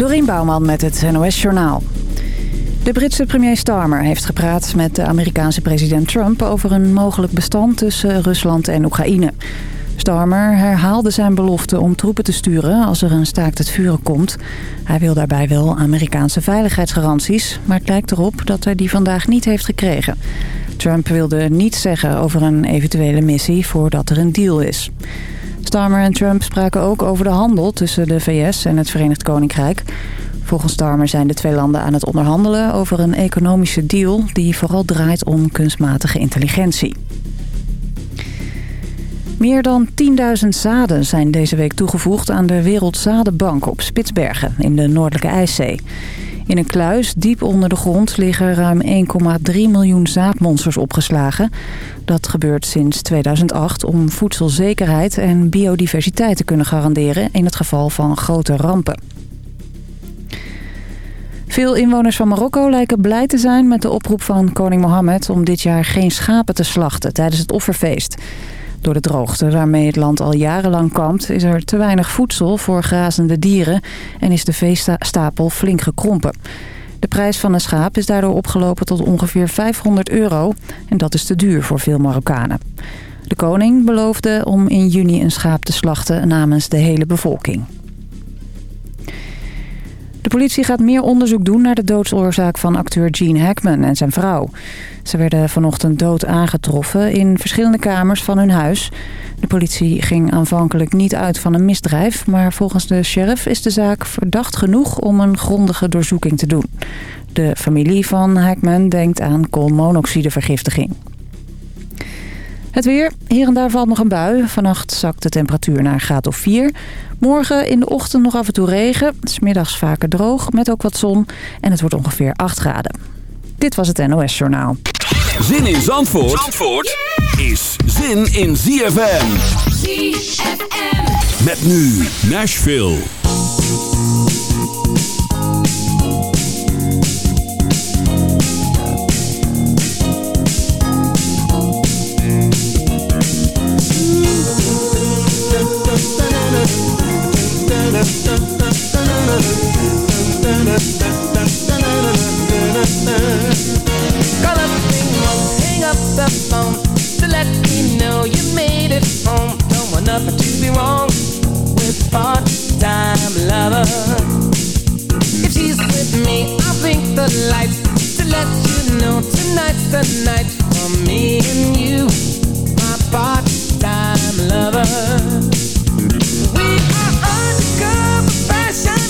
Dorien Bouwman met het NOS Journaal. De Britse premier Starmer heeft gepraat met de Amerikaanse president Trump... over een mogelijk bestand tussen Rusland en Oekraïne. Starmer herhaalde zijn belofte om troepen te sturen als er een staakt het vuren komt. Hij wil daarbij wel Amerikaanse veiligheidsgaranties... maar het lijkt erop dat hij die vandaag niet heeft gekregen. Trump wilde niets zeggen over een eventuele missie voordat er een deal is. Starmer en Trump spraken ook over de handel tussen de VS en het Verenigd Koninkrijk. Volgens Starmer zijn de twee landen aan het onderhandelen over een economische deal... die vooral draait om kunstmatige intelligentie. Meer dan 10.000 zaden zijn deze week toegevoegd aan de Wereldzadenbank op Spitsbergen in de Noordelijke IJszee. In een kluis diep onder de grond liggen ruim 1,3 miljoen zaadmonsters opgeslagen. Dat gebeurt sinds 2008 om voedselzekerheid en biodiversiteit te kunnen garanderen in het geval van grote rampen. Veel inwoners van Marokko lijken blij te zijn met de oproep van koning Mohammed... om dit jaar geen schapen te slachten tijdens het offerfeest. Door de droogte waarmee het land al jarenlang kampt... is er te weinig voedsel voor grazende dieren... en is de veestapel flink gekrompen. De prijs van een schaap is daardoor opgelopen tot ongeveer 500 euro... en dat is te duur voor veel Marokkanen. De koning beloofde om in juni een schaap te slachten namens de hele bevolking. De politie gaat meer onderzoek doen naar de doodsoorzaak van acteur Gene Hackman en zijn vrouw. Ze werden vanochtend dood aangetroffen in verschillende kamers van hun huis. De politie ging aanvankelijk niet uit van een misdrijf... maar volgens de sheriff is de zaak verdacht genoeg om een grondige doorzoeking te doen. De familie van Hackman denkt aan koolmonoxidevergiftiging. Het weer. Hier en daar valt nog een bui. Vannacht zakt de temperatuur naar een graad of 4. Morgen in de ochtend nog af en toe regen. Smiddags vaker droog met ook wat zon. En het wordt ongeveer 8 graden. Dit was het NOS Journaal. Zin in Zandvoort, Zandvoort is zin in ZFM. ZFM. Met nu Nashville. Nothing to be wrong with part-time lover. If she's with me, I'll blink the lights to let you know tonight's the night for me and you, my part-time lover. something that I must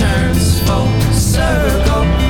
turns full circle.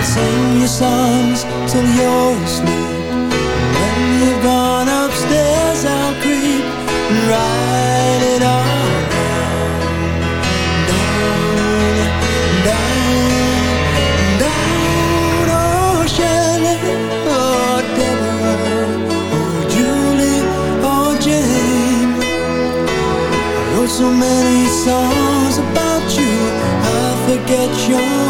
I'll sing you songs till you're asleep. When you've gone upstairs, I'll creep and ride it on. Down, down, down, oh Shelley, oh Deborah, oh Julie, oh Jane. I wrote so many songs about you, I forget your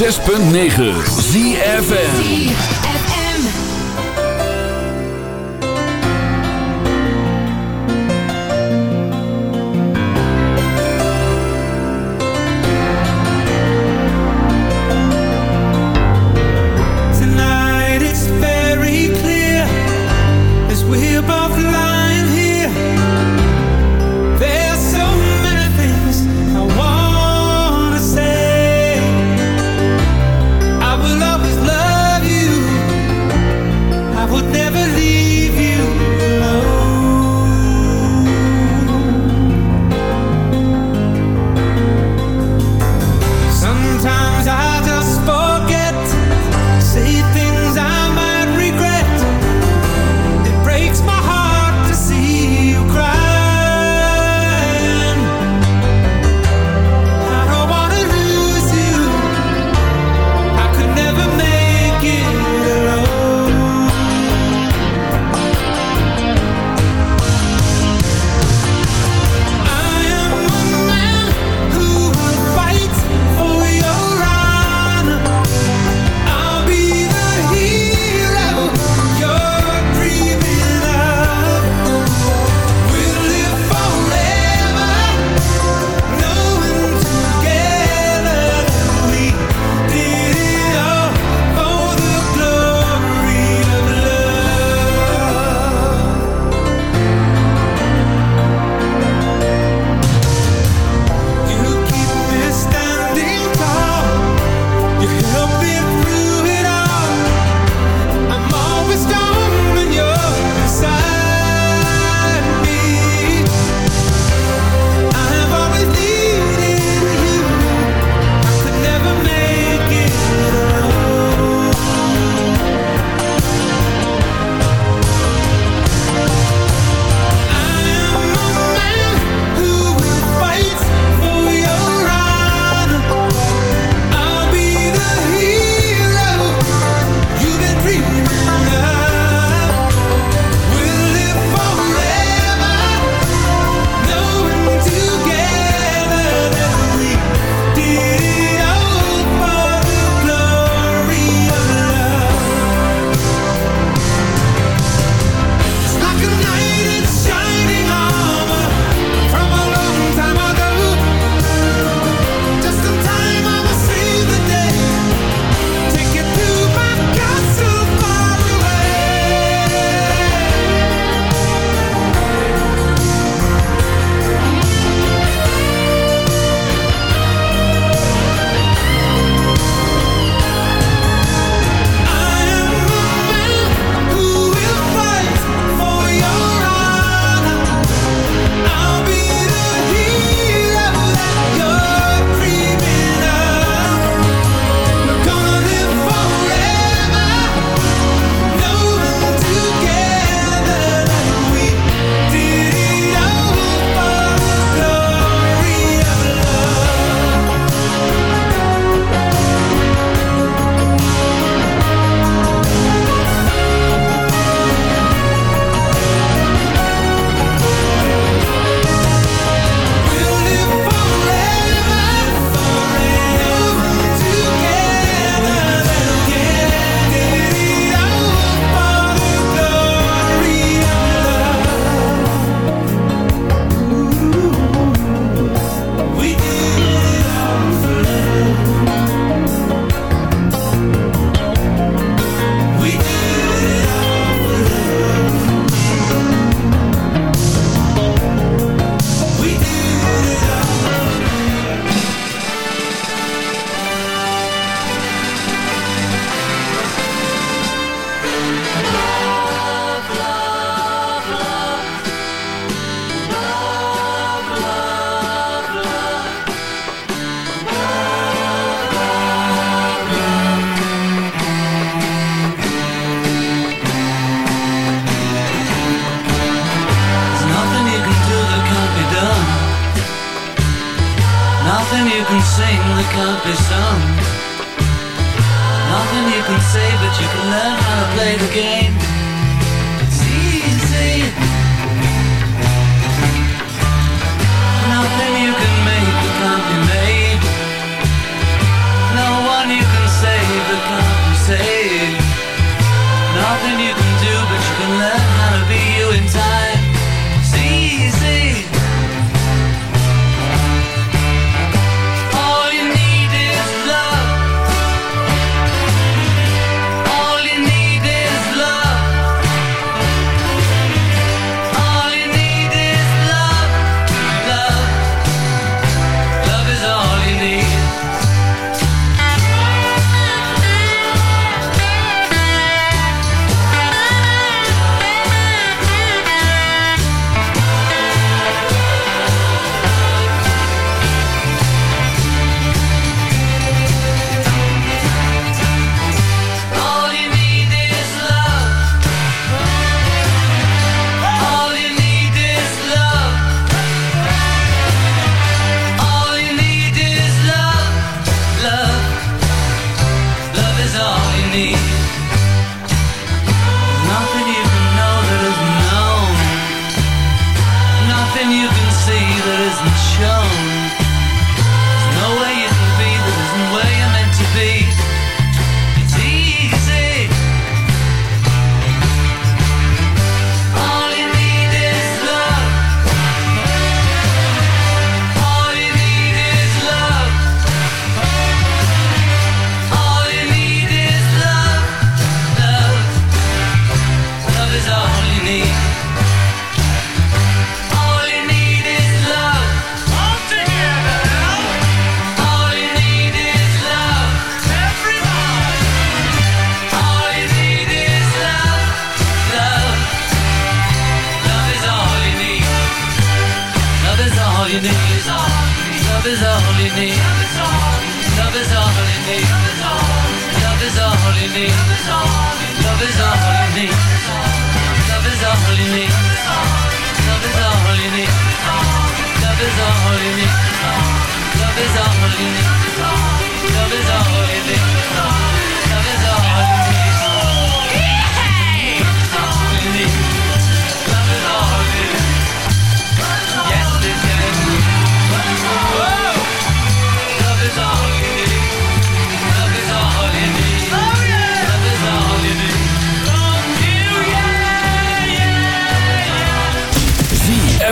106.9 ZFN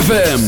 ZFM.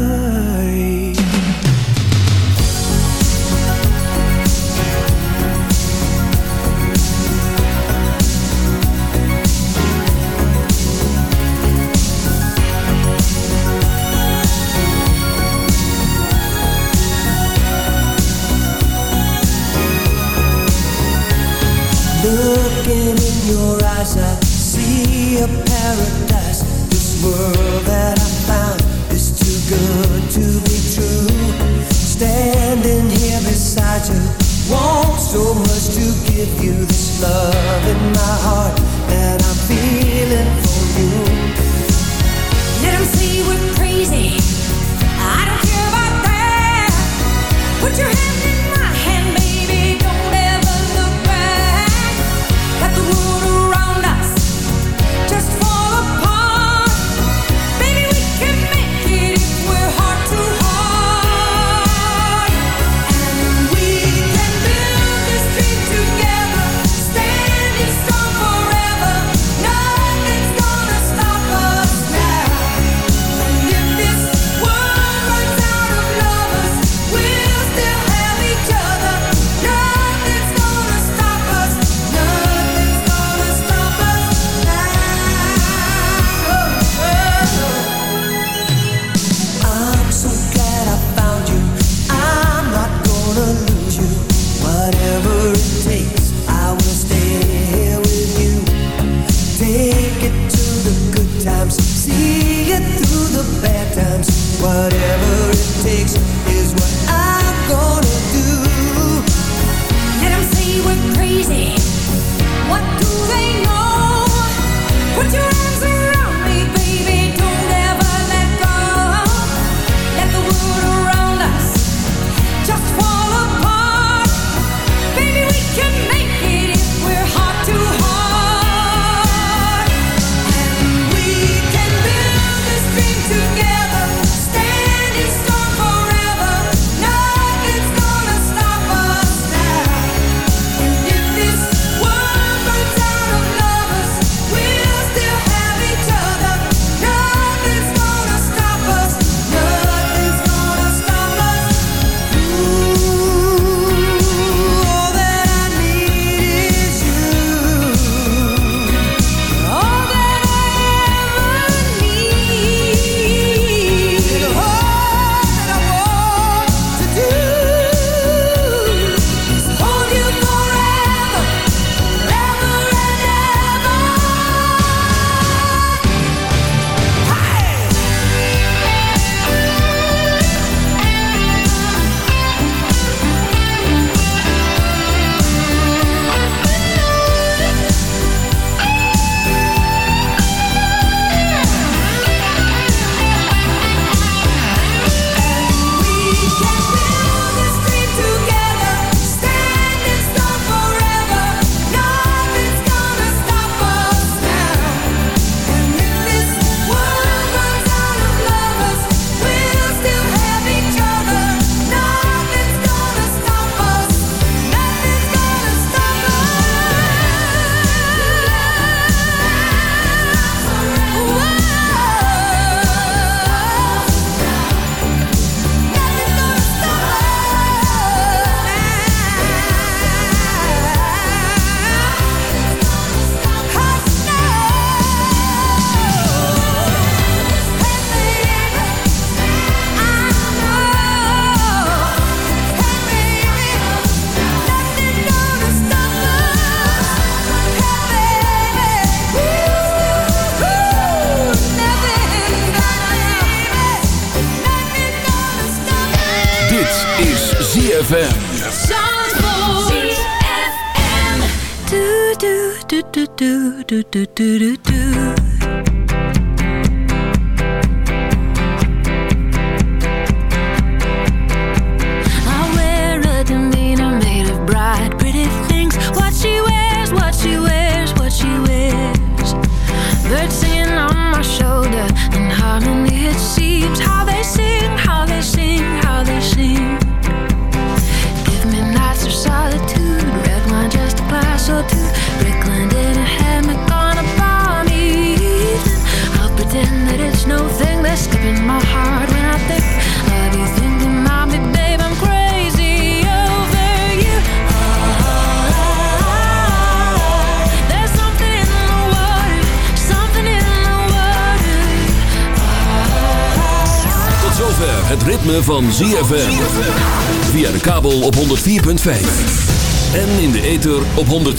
I see a paradise. This world that I found is too good to be true. Standing here beside you Want so much to give you this love in my heart That I'm feeling for you. We're crazy. I don't care about that. Put your hands